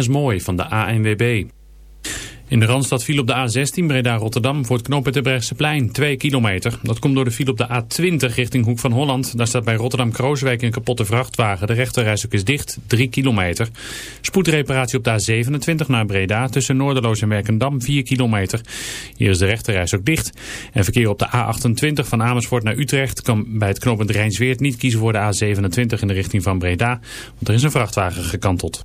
is mooi van de ANWB. In de Randstad viel op de A16 Breda-Rotterdam voor het knooppunt plein 2 kilometer. Dat komt door de file op de A20 richting Hoek van Holland. Daar staat bij Rotterdam-Krooswijk een kapotte vrachtwagen. De rechterrijstok is dicht, 3 kilometer. Spoedreparatie op de A27 naar Breda tussen Noorderloos en Werkendam 4 kilometer. Hier is de rechterreis ook dicht. En verkeer op de A28 van Amersfoort naar Utrecht kan bij het knooppunt Rijnsweert niet kiezen voor de A27 in de richting van Breda. Want er is een vrachtwagen gekanteld.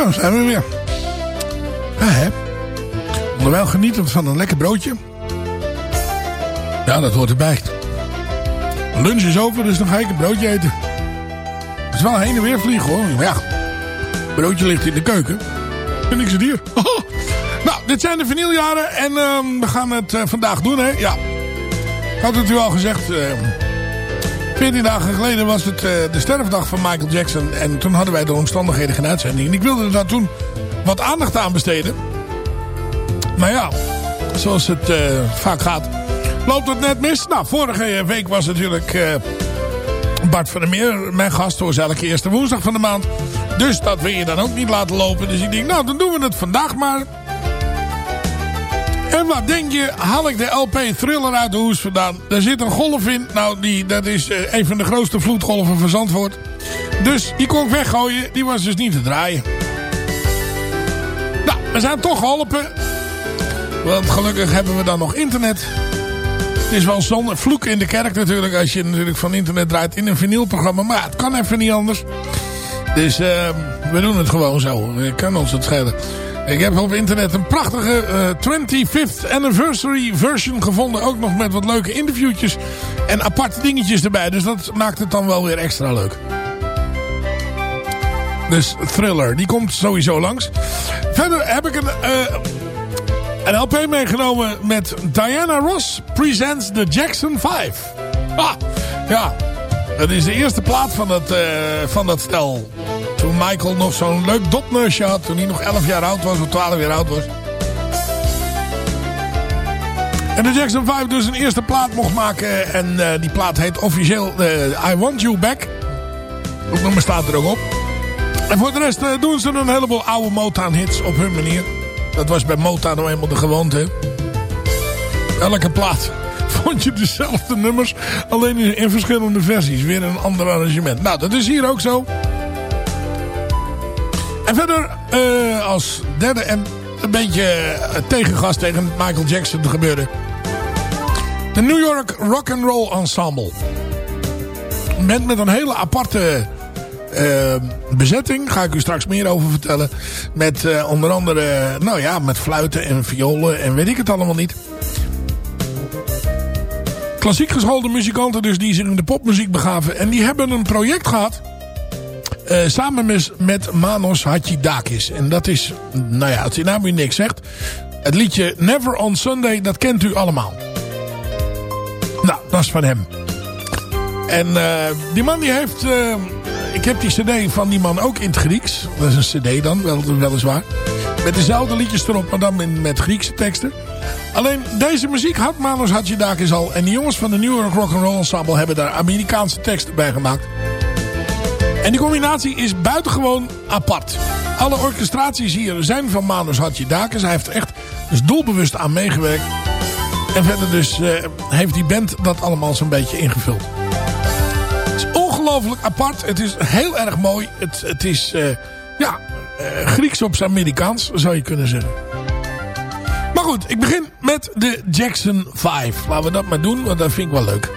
Zo zijn we weer. Ja, hè. Onderwijl genietend van een lekker broodje. Ja, dat hoort erbij. Lunch is over, dus dan ga ik een broodje eten. Het is wel heen en weer vliegen hoor. Maar ja, broodje ligt in de keuken. Vind ik ze dier. nou, dit zijn de vinyljaren en uh, we gaan het uh, vandaag doen hè. Ja, ik had het u al gezegd... Uh, 14 dagen geleden was het uh, de sterfdag van Michael Jackson. En toen hadden wij de omstandigheden geen uitzending. En ik wilde er daar toen wat aandacht aan besteden. Maar ja, zoals het uh, vaak gaat, loopt het net mis. Nou, vorige week was natuurlijk uh, Bart van der Meer mijn gast. Zoals elke eerste woensdag van de maand. Dus dat wil je dan ook niet laten lopen. Dus ik denk, nou, dan doen we het vandaag maar. En wat denk je, haal ik de LP Thriller uit de hoes vandaan. Daar zit een golf in. Nou, die, dat is uh, een van de grootste vloedgolven van Zandvoort. Dus die kon ik weggooien. Die was dus niet te draaien. Nou, we zijn toch geholpen. Want gelukkig hebben we dan nog internet. Het is wel zo'n vloek in de kerk natuurlijk. Als je natuurlijk van internet draait in een vinylprogramma. Maar het kan even niet anders. Dus uh, we doen het gewoon zo. Ik kan ons het schelen. Ik heb op internet een prachtige uh, 25th anniversary version gevonden. Ook nog met wat leuke interviewtjes en aparte dingetjes erbij. Dus dat maakt het dan wel weer extra leuk. Dus Thriller, die komt sowieso langs. Verder heb ik een, uh, een LP meegenomen met Diana Ross Presents the Jackson 5. Ah, ja, dat is de eerste plaat van dat, uh, van dat stel. Michael nog zo'n leuk dopneusje had. Toen hij nog 11 jaar oud was of 12 jaar oud was. En de Jackson 5 dus een eerste plaat mocht maken. En uh, die plaat heet officieel uh, I Want You Back. Dat nummer staat er ook op. En voor de rest uh, doen ze een heleboel oude Motown hits op hun manier. Dat was bij Motown nou eenmaal de gewoonte. Elke plaat vond je dezelfde nummers. Alleen in verschillende versies. Weer een ander arrangement. Nou, dat is hier ook zo. En verder uh, als derde en een beetje tegengas tegen Michael Jackson gebeurde. De New York Rock and Roll Ensemble. Band met een hele aparte uh, bezetting. Ga ik u straks meer over vertellen. Met onder andere, nou ja, met fluiten en violen en weet ik het allemaal niet. Klassiek geschoolde muzikanten dus die zich in de popmuziek begaven. En die hebben een project gehad. Uh, samen met, Manos Hatjidakis. En dat is, nou ja, als je naam niks zegt. Het liedje Never on Sunday, dat kent u allemaal. Nou, dat is van hem. En uh, die man die heeft... Uh, ik heb die cd van die man ook in het Grieks. Dat is een cd dan, wel, weliswaar. Met dezelfde liedjes erop, maar dan met Griekse teksten. Alleen deze muziek had Manos Hatjidakis al. En die jongens van de New York Rock'n'Roll Ensemble hebben daar Amerikaanse teksten bij gemaakt. En die combinatie is buitengewoon apart. Alle orchestraties hier zijn van Manos Hatjidakis. Hij heeft er echt dus doelbewust aan meegewerkt. En verder dus uh, heeft die band dat allemaal zo'n beetje ingevuld. Het is ongelooflijk apart. Het is heel erg mooi. Het, het is uh, ja, uh, Grieks op zijn Amerikaans zou je kunnen zeggen. Maar goed, ik begin met de Jackson 5. Laten we dat maar doen, want dat vind ik wel leuk.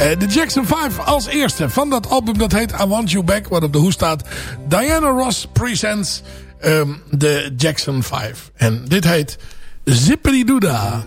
Uh, de Jackson 5 als eerste van dat album dat heet I Want You Back. Wat op de hoes staat. Diana Ross presents um, de Jackson 5. En dit heet Zippity Doodah.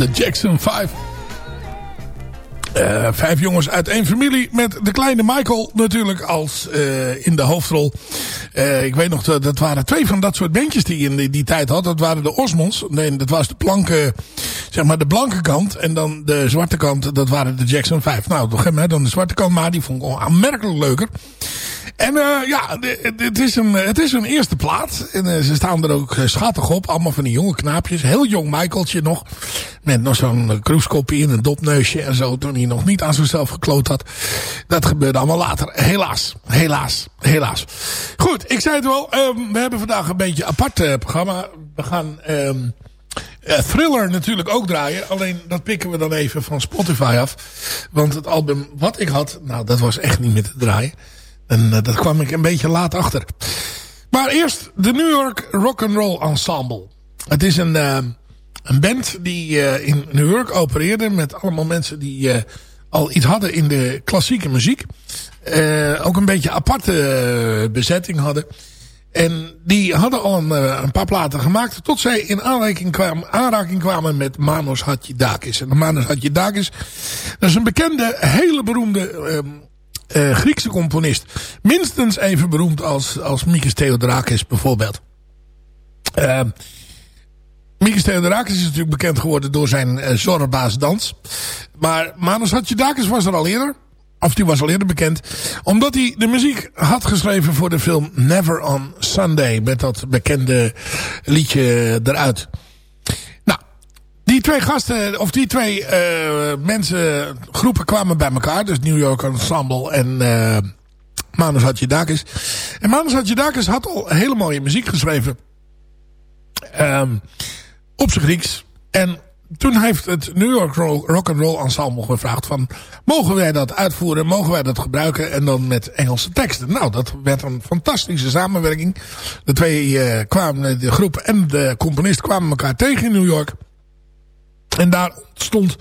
De Jackson 5. Uh, vijf jongens uit één familie met de kleine Michael natuurlijk als uh, in de hoofdrol. Uh, ik weet nog, dat, waren twee van dat soort bandjes die in die, die tijd had. Dat waren de Osmonds. Nee, dat was de blanke, zeg maar de blanke kant. En dan de zwarte kant, dat waren de Jackson 5. Nou, op een dan de zwarte kant, maar die vond ik aanmerkelijk leuker. En uh, ja, het is, een, het is een eerste plaat. En uh, ze staan er ook schattig op. Allemaal van die jonge knaapjes. Heel jong Michaeltje nog. Met nog zo'n cruisekopje in een dopneusje en zo. Toen hij nog niet aan zichzelf gekloot had. Dat gebeurde allemaal later. Helaas. Helaas. Helaas. Goed, ik zei het wel. Um, we hebben vandaag een beetje een apart programma. We gaan... Uh, Thriller natuurlijk ook draaien. Alleen dat pikken we dan even van Spotify af. Want het album wat ik had, nou dat was echt niet meer te draaien. En uh, dat kwam ik een beetje laat achter. Maar eerst de New York Rock and Roll Ensemble. Het is een, uh, een band die uh, in New York opereerde met allemaal mensen die al iets hadden in de klassieke muziek. ook een beetje aparte bezetting hadden. En die hadden al een, paar platen gemaakt tot zij in aanraking kwamen, aanraking kwamen met Manos Hadjidakis. En Manos Hadjidakis, dat is een bekende, hele beroemde um, uh, Griekse componist. Minstens even beroemd als, als Mikis Theodorakis bijvoorbeeld. Uh, Mikis Theodorakis is natuurlijk bekend geworden door zijn uh, dans. Maar Manos Hadjidakis was er al eerder. Of die was al eerder bekend. Omdat hij de muziek had geschreven voor de film Never on Sunday. Met dat bekende liedje eruit. Die twee gasten, of die twee uh, mensen, groepen kwamen bij elkaar. Dus New York Ensemble en uh, Manus Hadjidakis. En Manus Hadjidakis had al hele mooie muziek geschreven. Um, op zijn Grieks. En toen heeft het New York Rock and Roll Ensemble gevraagd van... mogen wij dat uitvoeren, mogen wij dat gebruiken en dan met Engelse teksten. Nou, dat werd een fantastische samenwerking. De twee uh, kwamen, de groep en de componist kwamen elkaar tegen in New York... En daar ontstond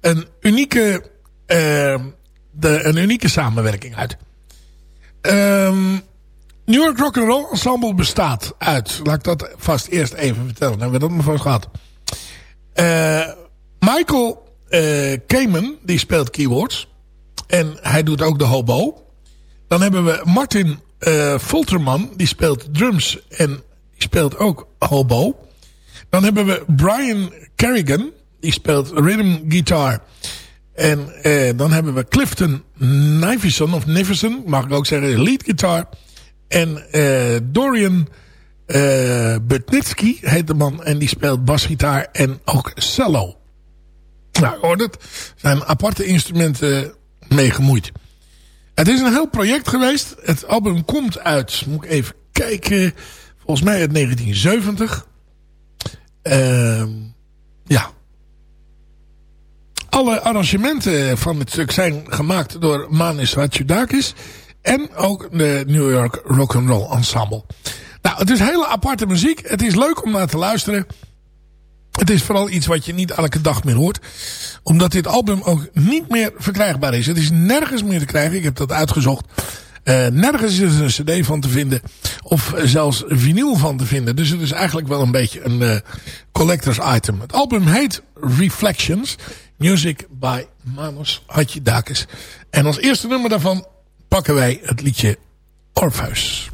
een unieke, uh, de, een unieke samenwerking uit. Um, New York Rock and Roll Ensemble bestaat uit, laat ik dat vast eerst even vertellen, dan hebben we dat maar vast gehad. Uh, Michael uh, Kamen, die speelt keyboards. En hij doet ook de hobo. Dan hebben we Martin uh, die speelt drums en die speelt ook hobo. Dan hebben we Brian Kerrigan, die speelt rhythm guitar. En eh, dan hebben we Clifton Nivison, of Nivison, mag ik ook zeggen, lead guitar. En eh, Dorian eh, Butnitsky heet de man. En die speelt basgitaar en ook cello. Nou, hoor het. zijn aparte instrumenten mee gemoeid. Het is een heel project geweest. Het album komt uit, moet ik even kijken, volgens mij uit 1970. Uh, ja, alle arrangementen van het stuk zijn gemaakt door Manis Hatzidakis. En ook de New York Rock and Roll Ensemble. Nou, het is hele aparte muziek. Het is leuk om naar te luisteren. Het is vooral iets wat je niet elke dag meer hoort. Omdat dit album ook niet meer verkrijgbaar is. Het is nergens meer te krijgen. Ik heb dat uitgezocht. Uh, nergens is er een cd van te vinden. Of zelfs vinyl van te vinden. Dus het is eigenlijk wel een beetje een uh, collectors item. Het album heet Reflections. Music by Manos Hadjidakis. En als eerste nummer daarvan pakken wij het liedje Orpheus.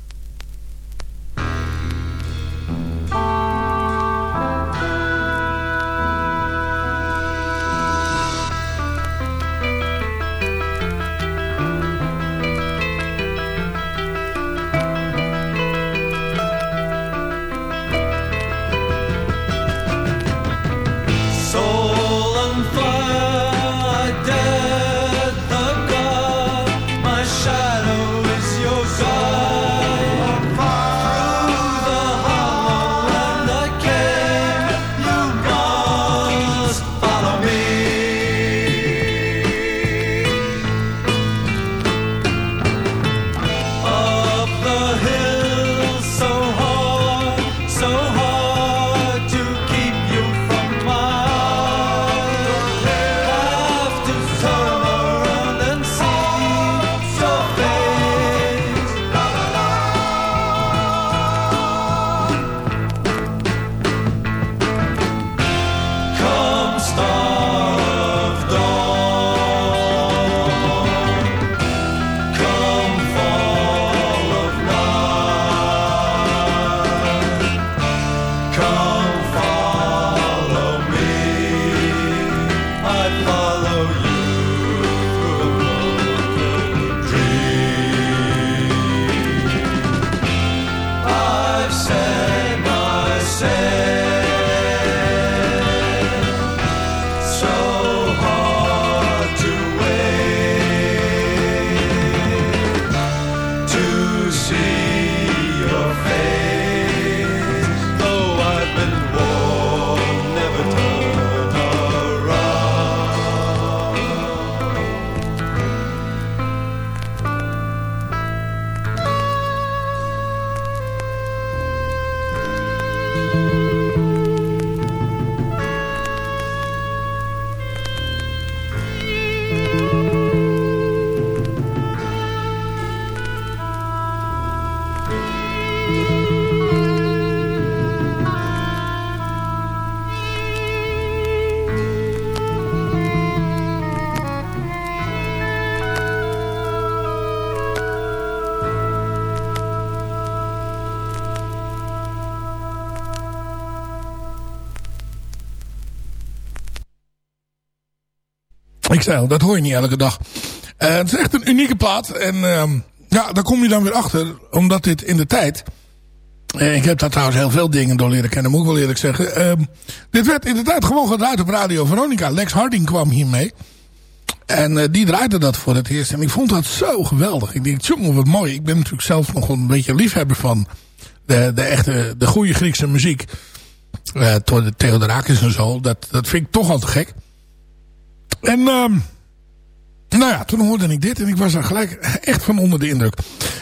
Dat hoor je niet elke dag. Uh, het is echt een unieke plaat. En uh, ja, daar kom je dan weer achter. Omdat dit in de tijd... Uh, ik heb daar trouwens heel veel dingen door leren kennen, moet ik wel eerlijk zeggen. Uh, dit werd in de tijd gewoon gedraaid op Radio Veronica. Lex Harding kwam hiermee. En uh, die draaide dat voor het eerst. En ik vond dat zo geweldig. Ik denk, jongen, wat mooi. Ik ben natuurlijk zelf nog een beetje liefhebber van de, de echte, de goede Griekse muziek. De Theodorakis en zo. Dat, dat vind ik toch al te gek. En uh, nou ja, toen hoorde ik dit en ik was er gelijk echt van onder de indruk.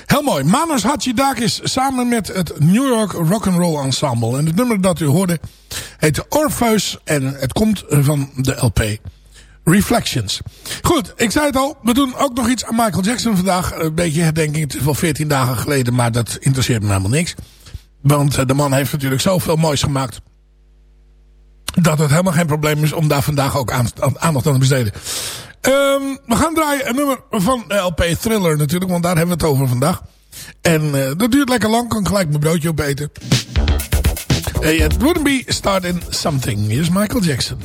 Heel mooi. Manos Hatchidakis samen met het New York Rock'n'Roll Ensemble. En het nummer dat u hoorde heet Orpheus en het komt van de LP. Reflections. Goed, ik zei het al. We doen ook nog iets aan Michael Jackson vandaag. Een beetje herdenking. Het is wel 14 dagen geleden. Maar dat interesseert me helemaal niks. Want eh, de man heeft natuurlijk zoveel moois gemaakt. Dat het helemaal geen probleem is om daar vandaag ook aandacht aan te besteden. Um, we gaan draaien een nummer van LP Thriller natuurlijk. Want daar hebben we het over vandaag. En uh, dat duurt lekker lang. Kan gelijk mijn broodje opeten. Hey, it wouldn't be starting something. Here's Michael Jackson.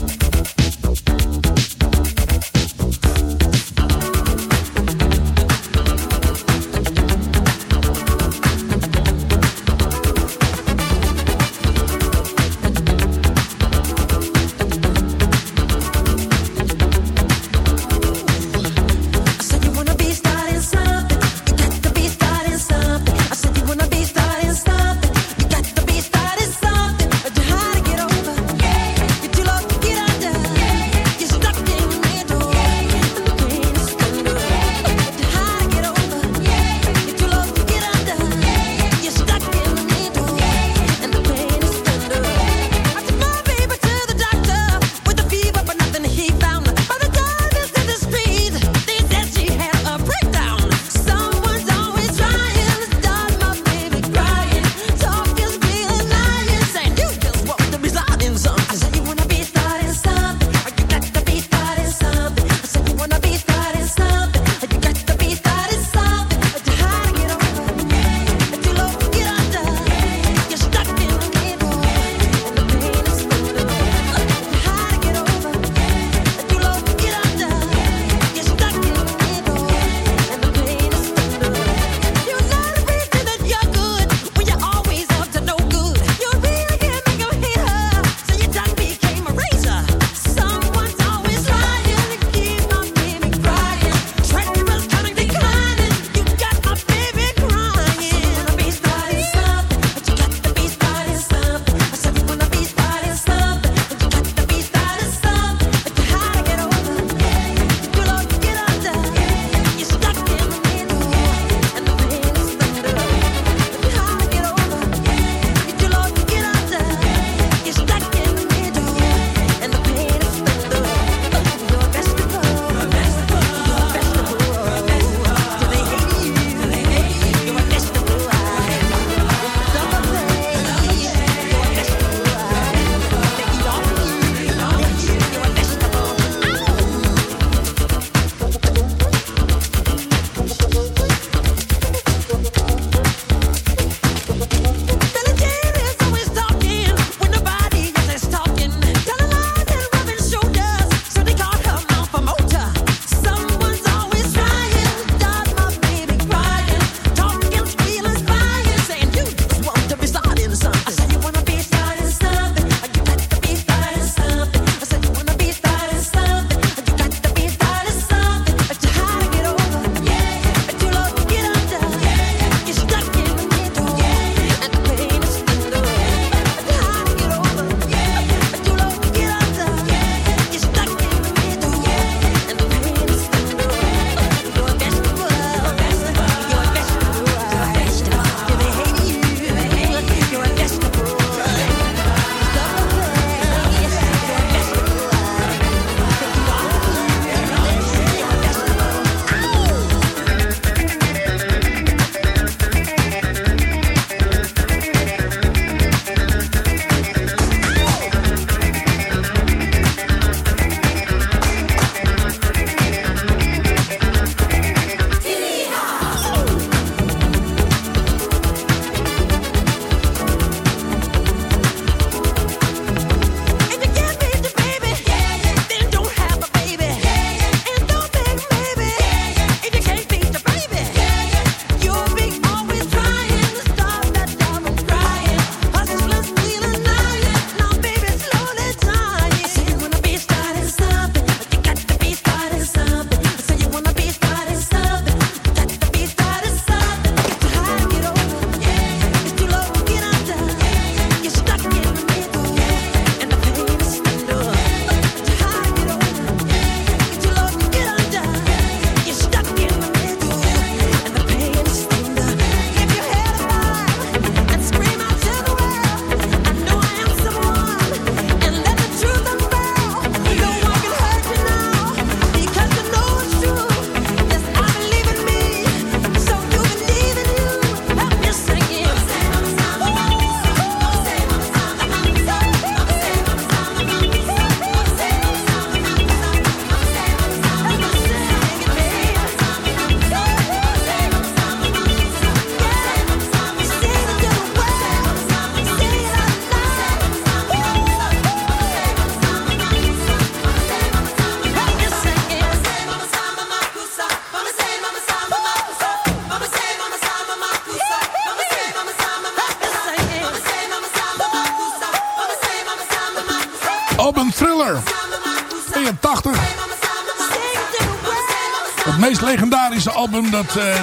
Dat uh,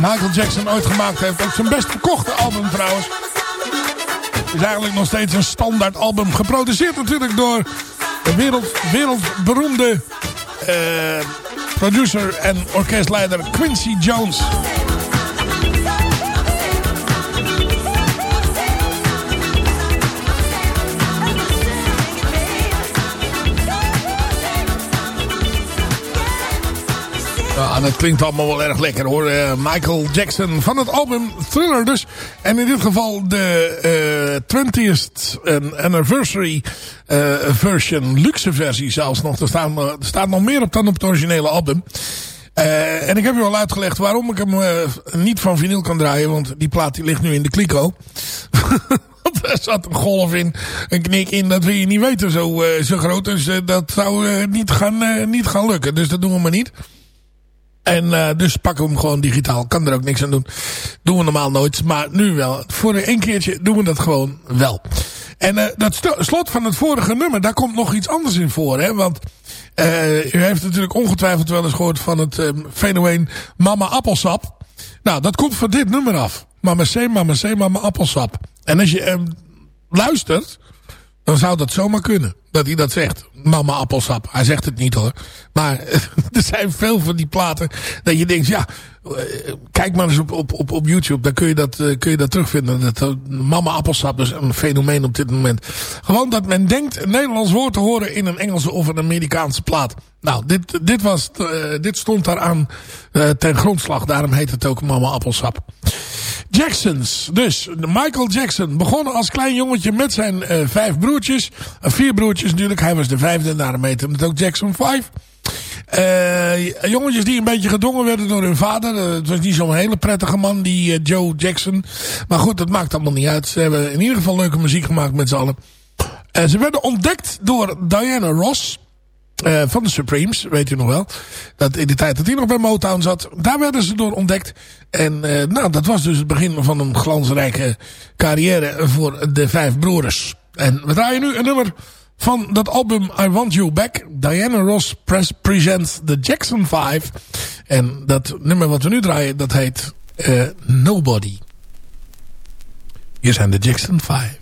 Michael Jackson ooit gemaakt heeft. Ook zijn best verkochte album trouwens. Is eigenlijk nog steeds een standaard album. Geproduceerd natuurlijk door de wereld, wereldberoemde uh, producer en orkestleider Quincy Jones. Ja, dat klinkt allemaal wel erg lekker hoor. Uh, Michael Jackson van het album Thriller dus. En in dit geval de uh, 20th anniversary version, luxe versie zelfs nog. Er staat, er nog meer op dan op het originele album. En ik heb u al uitgelegd waarom ik hem niet van vinyl kan draaien. Want die plaat die ligt nu in de kliko. er zat een golf in, een knik in. Dat wil je niet weten zo, zo groot. Dus dat zou niet, gaan, niet gaan lukken. Dus dat doen we maar niet. En uh, dus pakken we hem gewoon digitaal. Kan er ook niks aan doen. Doen we normaal nooit. Maar nu wel. Voor een keertje doen we dat gewoon wel. En uh, dat slot van het vorige nummer, daar komt nog iets anders in voor. Hè? Want uh, u heeft natuurlijk ongetwijfeld wel eens gehoord van het um, fenomeen Mama Appelsap. Nou, dat komt van dit nummer af. Mama C, Mama C, Mama Appelsap. En als je um, luistert, dan zou dat zomaar kunnen. Dat hij dat zegt. Mama appelsap. Hij zegt het niet hoor. Maar er zijn veel van die platen. Dat je denkt, ja. Kijk maar eens op, op, op, op YouTube. Dan kun je dat, uh, kun je dat terugvinden. Dat, uh, mama appelsap is een fenomeen op dit moment. Gewoon dat men denkt een Nederlands woord te horen in een Engelse of een Amerikaanse plaat. Nou, dit, dit, was, dit stond daaraan ten grondslag. Daarom heet het ook mama appelsap. Jacksons. Dus Michael Jackson begonnen als klein jongetje met zijn vijf broertjes. Vier broertjes natuurlijk. Hij was de vijfde. Daarom heette het ook Jackson 5. Uh, jongetjes die een beetje gedongen werden door hun vader. Uh, het was niet zo'n hele prettige man, die uh, Joe Jackson. Maar goed, dat maakt allemaal niet uit. Ze hebben in ieder geval leuke muziek gemaakt met z'n allen. ze werden ontdekt door Diana Ross. Van de Supremes, weet u nog wel. Dat in de tijd dat hij nog bij Motown zat. Daar werden ze door ontdekt. En nou, dat was dus het begin van een glansrijke carrière voor de vijf broers. En we draaien nu een nummer van dat album I Want You Back. Diana Ross presents The Jackson 5. En dat nummer wat we nu draaien, dat heet uh, Nobody. Hier zijn de Jackson 5.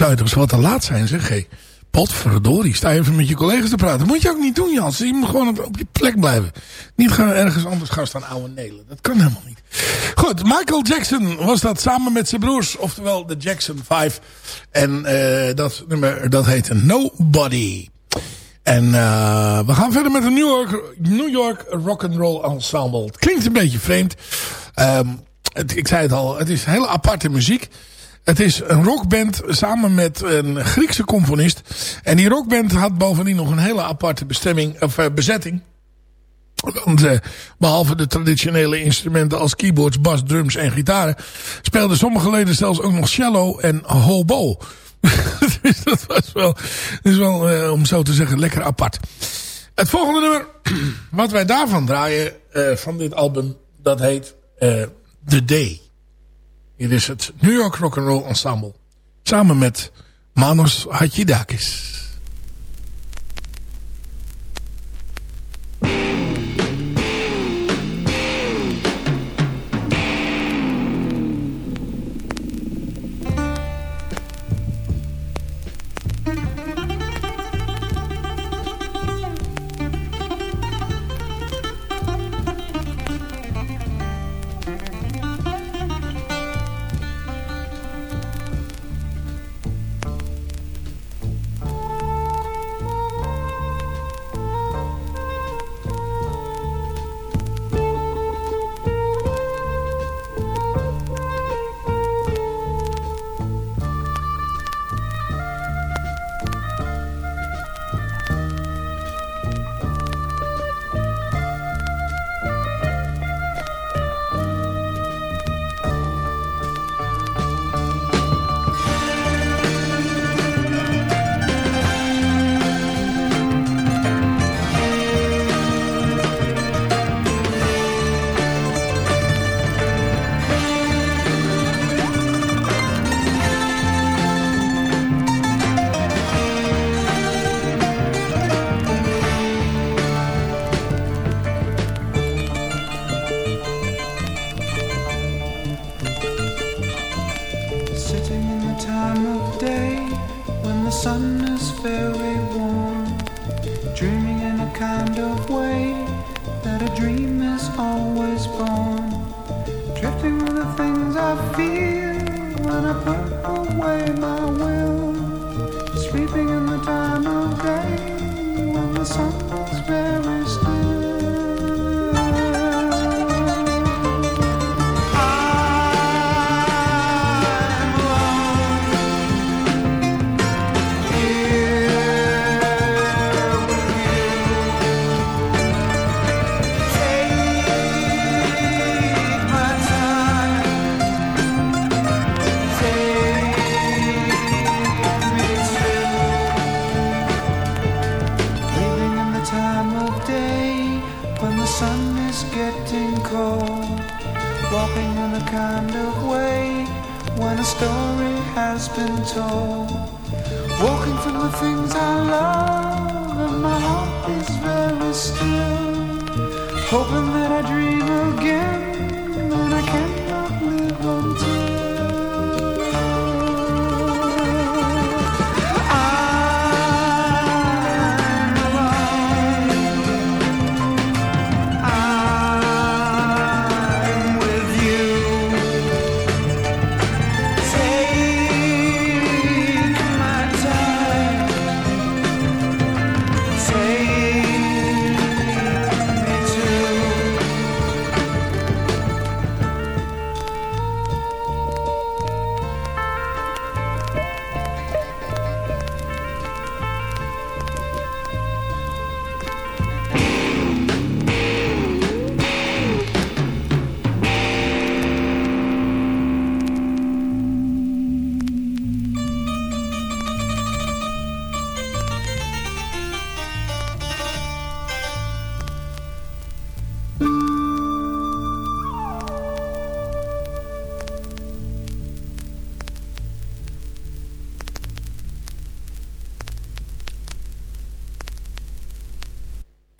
Eens wat te laat zijn, zeg. Hey, potverdorie, sta even met je collega's te praten. Moet je ook niet doen, Jans. Je moet gewoon op, je plek blijven. Niet gaan ergens anders gaan staan ouwe nelen. Dat kan helemaal niet. Goed, Michael Jackson was dat samen met zijn broers. Oftewel de Jackson 5. En uh, dat nummer, dat heette Nobody. En uh, we gaan verder met een New York, New York Rock'n'Roll Ensemble. Het klinkt een beetje vreemd. Het, ik zei het al, het is hele aparte muziek. Het is een rockband samen met een Griekse componist. En die rockband had bovendien nog een hele aparte bestemming, of, uh, bezetting. Want uh, behalve de traditionele instrumenten als keyboards, bas, drums en gitaren... speelden sommige leden zelfs ook nog cello en hobo. dus dat was wel, is wel uh, om zo te zeggen, lekker apart. Het volgende nummer, wat wij daarvan draaien, van dit album, dat heet The Day. Hier is het New York Rock'n'Roll Ensemble. Samen met Manos Hadjidakis.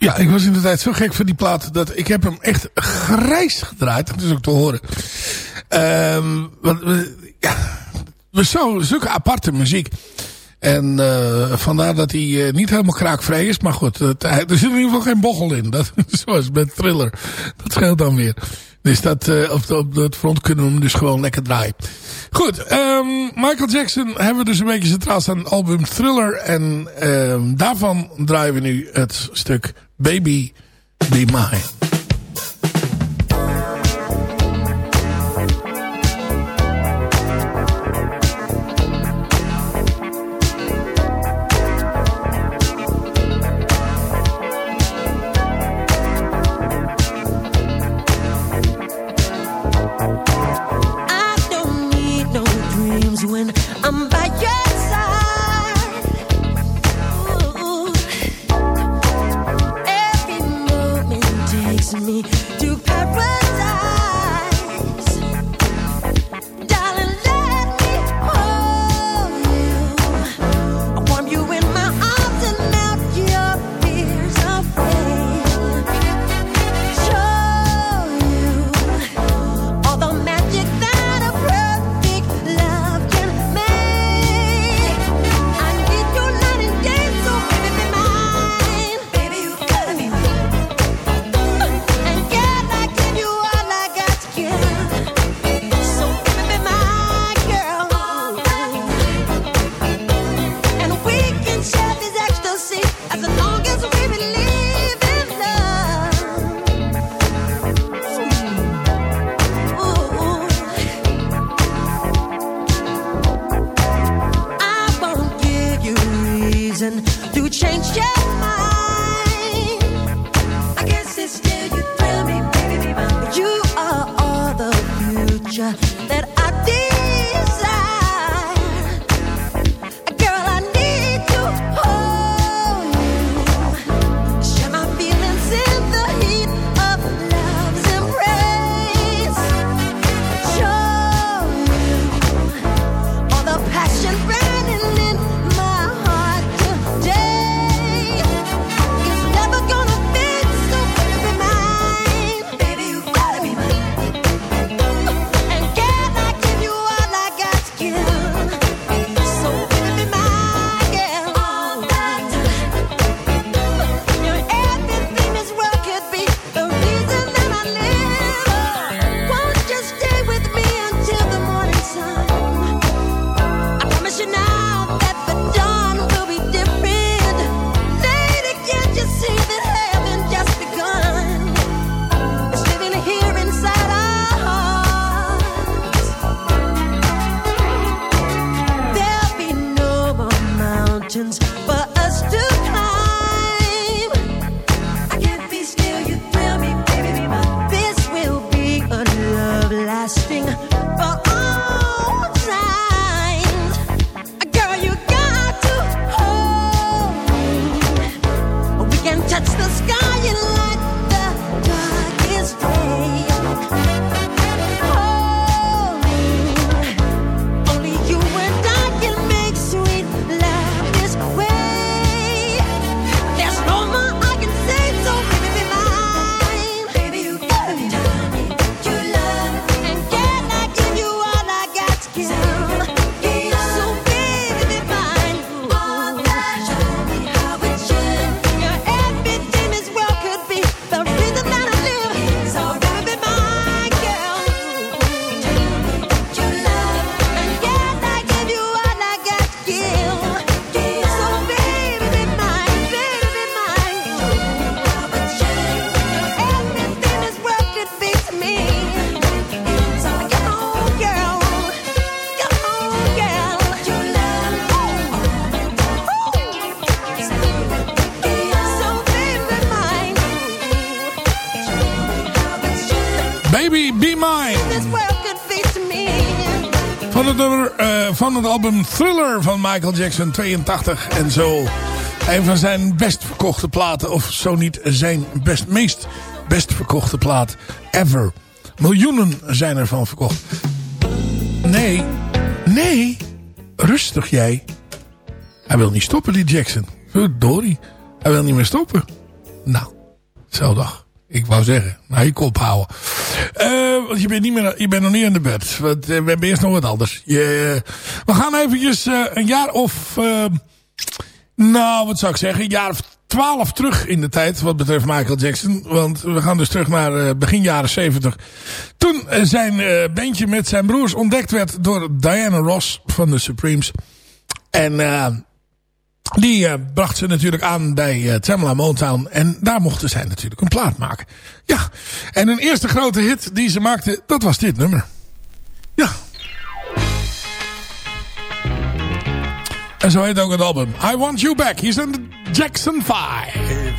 Ja, ik was inderdaad zo gek voor die plaat. Dat ik heb hem echt grijs gedraaid. Dat is ook te horen. Um, want, ja, was zo, zulke aparte muziek. En uh, vandaar dat hij uh, niet helemaal kraakvrij is. Maar goed, er zit in ieder geval geen bochel in. Dat, zoals met Thriller. Dat scheelt dan weer. Dus dat, uh, op, op dat front kunnen we hem dus gewoon lekker draaien. Goed, um, Michael Jackson hebben we dus een beetje centraal staan album Thriller. En um, daarvan draaien we nu het stuk Baby Be Mine. Album Thriller van Michael Jackson 82 en zo. Een van zijn best verkochte platen, of zo niet zijn best, meest best verkochte plaat ever. Miljoenen zijn ervan verkocht. Nee, nee, rustig jij. Hij wil niet stoppen die Jackson. Dory, hij wil niet meer stoppen. Nou, zo dag. Ik wou zeggen, nou je kop houden. Uh, want je bent, niet meer, je bent nog niet aan de beurt. Want, uh, we hebben eerst nog wat anders. Je, we gaan eventjes een jaar of... nou, wat zou ik zeggen? Een jaar of twaalf terug in de tijd. Wat betreft Michael Jackson. Want we gaan dus terug naar begin jaren zeventig. Toen zijn bandje met zijn broers ontdekt werd door Diana Ross van de Supremes. En die uh, bracht ze natuurlijk aan bij uh, Tamla Motown. En daar mochten zij natuurlijk een plaat maken. Ja, en een eerste grote hit die ze maakte, dat was dit nummer. Ja. En zo heet ook het album. I Want You Back. Hier is de Jackson 5.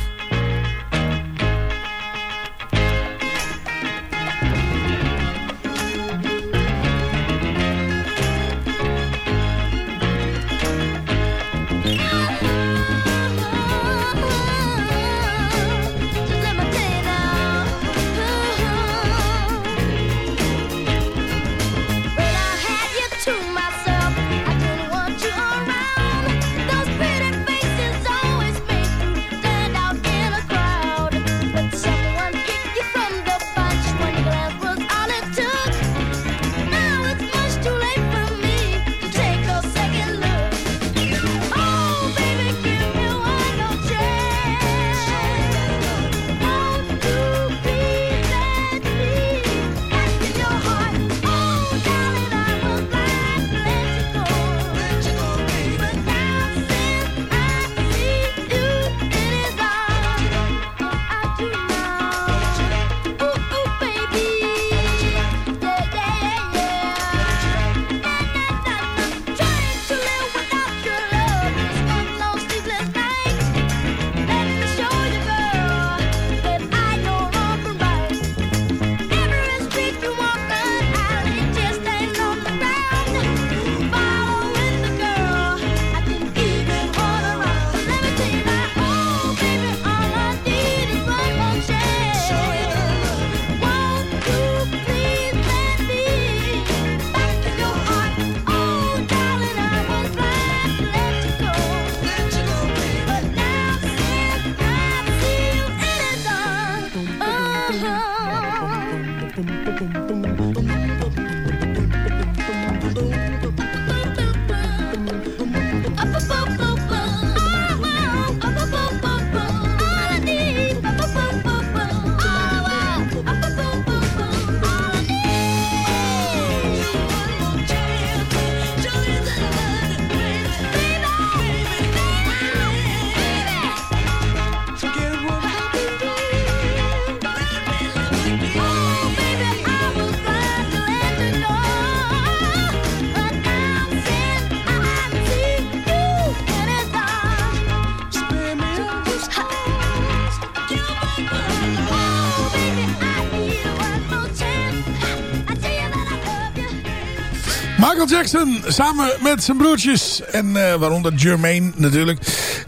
Jackson samen met zijn broertjes. En uh, waaronder Jermaine natuurlijk.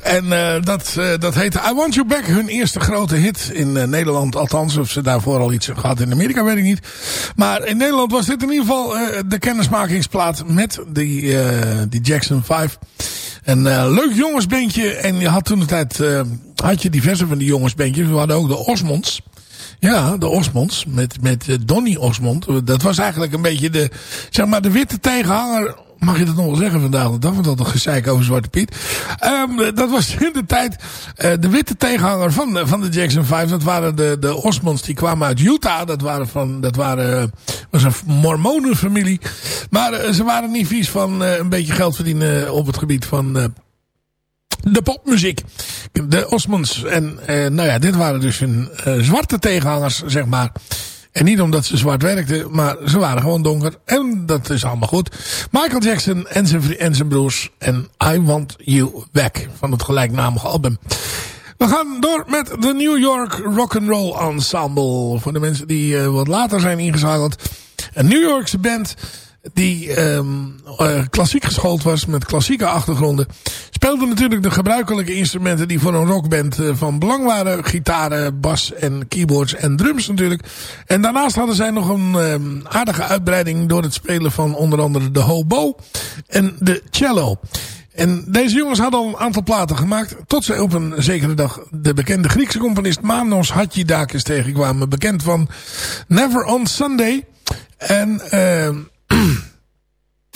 En uh, dat, uh, dat heette I Want You Back. Hun eerste grote hit in Nederland. Althans, of ze daarvoor al iets gehad in Amerika weet ik niet. Maar in Nederland was dit in ieder geval de kennismakingsplaat met die, die Jackson 5. Een leuk jongensbandje. En je had toen de tijd had je diverse van die jongensbandjes. We hadden ook de Osmonds. Ja, de Osmonds. Met, met uh, Donny Osmond. Dat was eigenlijk een beetje de, zeg maar, de witte tegenhanger. Mag je dat nog wel zeggen vandaag de? Want dat een gezeik over Zwarte Piet. Um, dat was in de tijd uh, de witte tegenhanger van, van de Jackson 5. Dat waren de, de Osmonds. Die kwamen uit Utah. Dat waren van, dat waren, was een mormonenfamilie. Maar ze waren niet vies van een beetje geld verdienen op het gebied van de popmuziek. De Osmonds. En uh, nou ja, dit waren dus hun uh, zwarte tegenhangers, zeg maar. En niet omdat ze zwart werkten, maar ze waren gewoon donker. En dat is allemaal goed. Michael Jackson en zijn, en zijn broers. En I Want You Back van het gelijknamige album. We gaan door met de New York Rock'n'Roll Ensemble. Voor de mensen die uh, wat later zijn ingeschakeld. Een New Yorkse band die um, klassiek geschoold was met klassieke achtergronden. Speelde natuurlijk de gebruikelijke instrumenten die voor een rockband uh, van belang waren. Gitaren, bas en keyboards en drums natuurlijk. En daarnaast hadden zij nog een um, aardige uitbreiding door het spelen van onder andere de hobo en de cello. En deze jongens hadden al een aantal platen gemaakt. Tot ze op een zekere dag de bekende Griekse componist Manos Hadjidakis tegenkwamen. Bekend van Never on Sunday. En uh,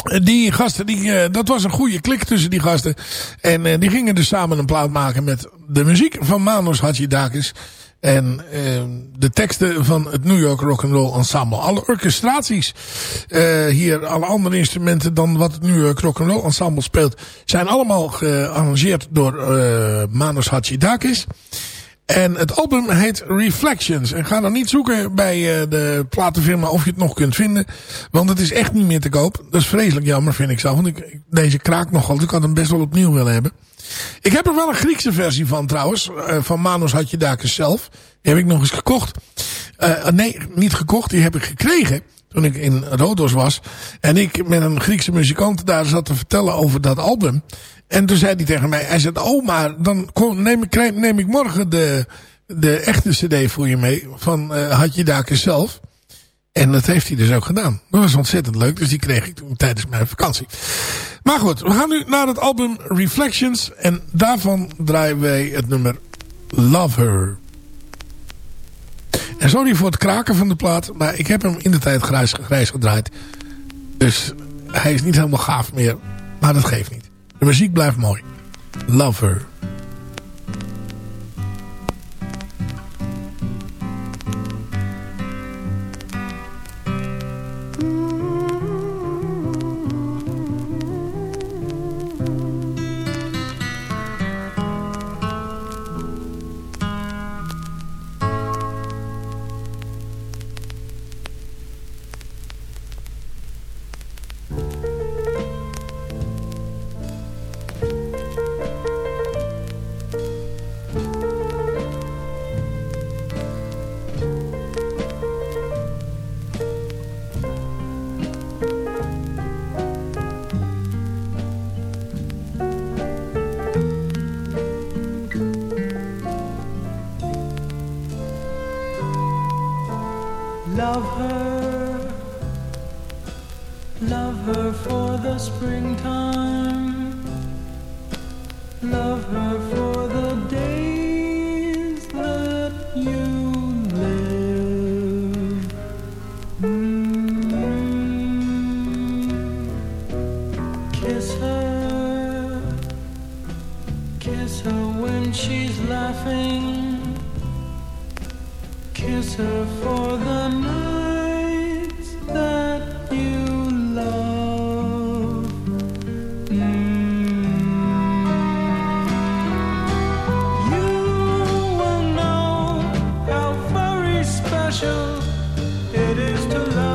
die gasten, die, uh, dat was een goede klik tussen die gasten. En uh, die gingen dus samen een plaat maken met de muziek van Manos Hadjidakis. En uh, de teksten van het New York Rock and Roll Ensemble. Alle orchestraties hier, alle andere instrumenten dan wat het New York Rock and Roll Ensemble speelt, zijn allemaal gearrangeerd door Manos Hadjidakis. En het album heet Reflections. En ga dan niet zoeken bij uh, de platenfirma of je het nog kunt vinden. Want het is echt niet meer te koop. Dat is vreselijk jammer vind ik zelf. Want ik, deze kraakt nogal. Dus ik had hem best wel opnieuw willen hebben. Ik heb er wel een Griekse versie van trouwens. Uh, van Manos Hadjidakis zelf. Die heb ik nog eens gekocht. Uh, nee, niet gekocht. Die heb ik gekregen. Toen ik in Rodos was. En ik met een Griekse muzikant daar zat te vertellen over dat album. En toen zei hij tegen mij. Hij zei, oh maar dan neem, ik, neem ik morgen de, de echte cd voor je mee. Van uh, Hadjidakis zelf. En dat heeft hij dus ook gedaan. Dat was ontzettend leuk. Dus die kreeg ik toen tijdens mijn vakantie. Maar goed, we gaan nu naar het album Reflections. En daarvan draaien wij het nummer Love Her. En sorry voor het kraken van de plaat. Maar ik heb hem in de tijd grijs, grijs gedraaid. Dus hij is niet helemaal gaaf meer. Maar dat geeft niet. De muziek blijft mooi. Love it is to love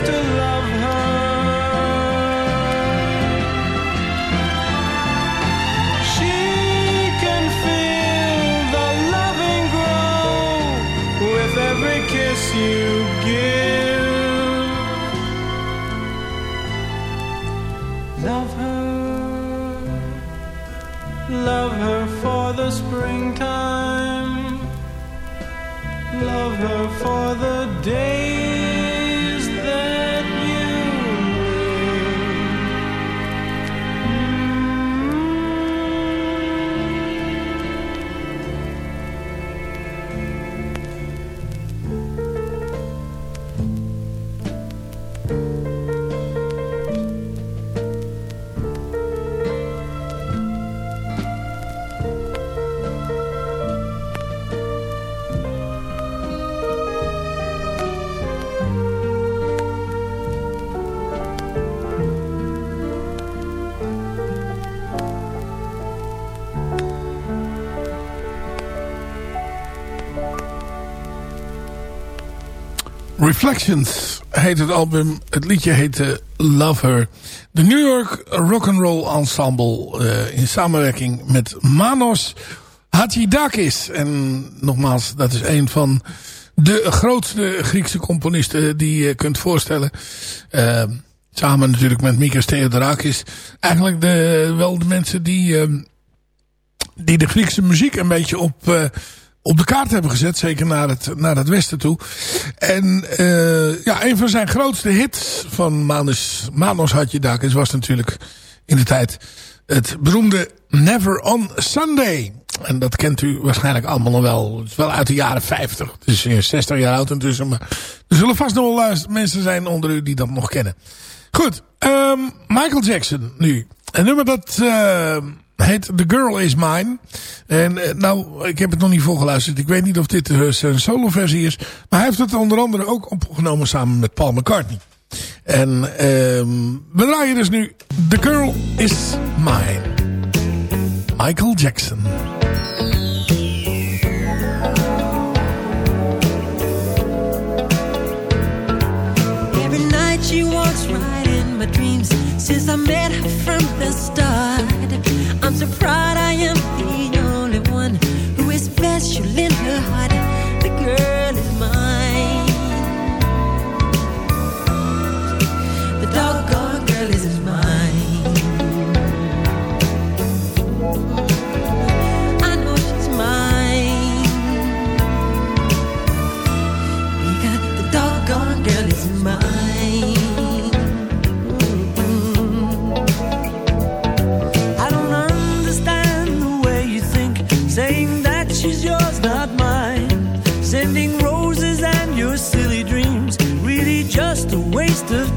to love her. She can feel the loving grow with every kiss you give. Reflections heet het album. Het liedje heette Love Her. De New York Rock'n'Roll Ensemble eh, in samenwerking met Manos Hatzidakis. En nogmaals, dat is een van de grootste Griekse componisten die je kunt voorstellen. Eh, samen natuurlijk met Mikos Theodorakis. Eigenlijk de, wel de mensen die, eh, die de Griekse muziek een beetje op... eh, op de kaart hebben gezet. Zeker naar het, naar het westen toe. En uh, ja, een van zijn grootste hits van Manos, Manos Hadjidakis was natuurlijk in de tijd het beroemde Never on Sunday. En dat kent u waarschijnlijk allemaal nog wel. Het is wel uit de jaren 50. Het is eh, 60 jaar oud intussen. Maar er zullen vast nog wel mensen zijn onder u die dat nog kennen. Goed, um, Michael Jackson nu. Een nummer dat uh, heet The Girl Is Mine. En uh, nou, ik heb het nog niet voorgeluisterd. Ik weet niet of dit uh, zijn solo versie is. Maar hij heeft het onder andere ook opgenomen samen met Paul McCartney. En um, we draaien dus nu The Girl Is Mine. Michael Jackson. Every night she walks right in my dreams since I met her from the start. I'm so proud I am the only one who is special in her heart. The girl is mine. The doggone girl is.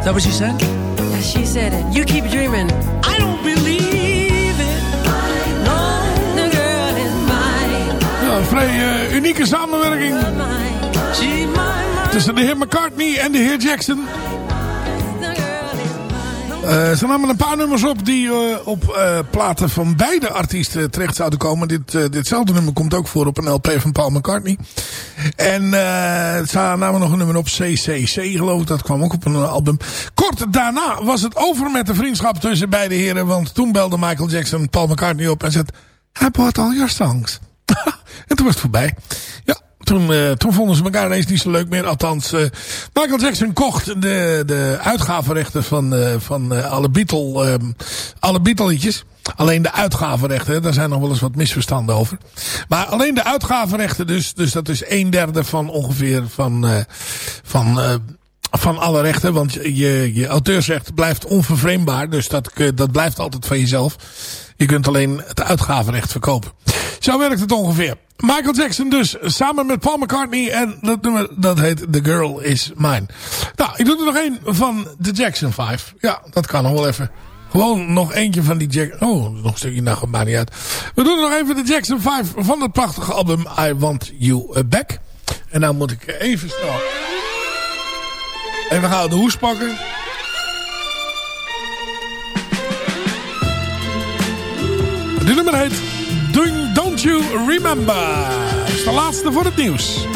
Is that what she said? Yeah, she said it. You keep dreaming. I don't believe it. No, the girl is mine. Ja, een vrij eh, unieke samenwerking tussen de heer McCartney en de heer Jackson. Eh, ze namen een paar nummers op die eh, op eh, platen van beide artiesten terecht zouden komen. Dit, ditzelfde nummer komt ook voor op een LP van Paul McCartney. En ze namen nog een nummer op CCC geloof ik. Dat kwam ook op een album. Kort daarna was het over met de vriendschap tussen beide heren. Want toen belde Michael Jackson Paul McCartney op en zei... I bought all your songs. en toen was het voorbij. Ja, toen, eh, toen vonden ze elkaar ineens niet zo leuk meer. Althans, eh, Michael Jackson kocht de, de uitgavenrechten van, eh, van alle Beatle, ehm, alle Beatle-liedjes. Alleen de uitgavenrechten, daar zijn nog wel eens wat misverstanden over. Maar alleen de uitgavenrechten dus. Dus dat is een derde van ongeveer van, van, van alle rechten. Want je, je auteursrecht blijft onvervreembaar. Dus dat, dat blijft altijd van jezelf. Je kunt alleen het uitgavenrecht verkopen. Zo werkt het ongeveer. Michael Jackson dus, samen met Paul McCartney. En dat nummer, dat heet The Girl Is Mine. Nou, ik doe er nog één van de Jackson 5. Ja, dat kan nog wel even. Gewoon nog eentje van die Jackson... Oh, nog een stukje nou, maar niet uit. We doen nog even de Jackson 5 van het prachtige album I Want You Back. En nou moet ik even snel... Even gauw de hoes pakken. Dit nummer heet Don't You Remember. Dat is de laatste voor het nieuws.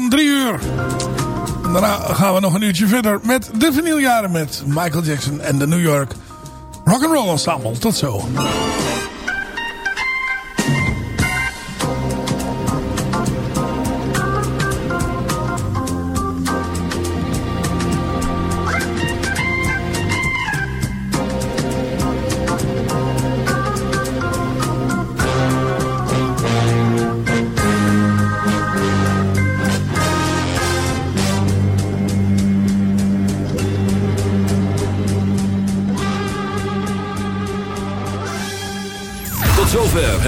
Van drie uur. daarna gaan we nog een uurtje verder met de vinyljaren met Michael Jackson en de New York Rock'n'Roll Ensemble. Tot zo.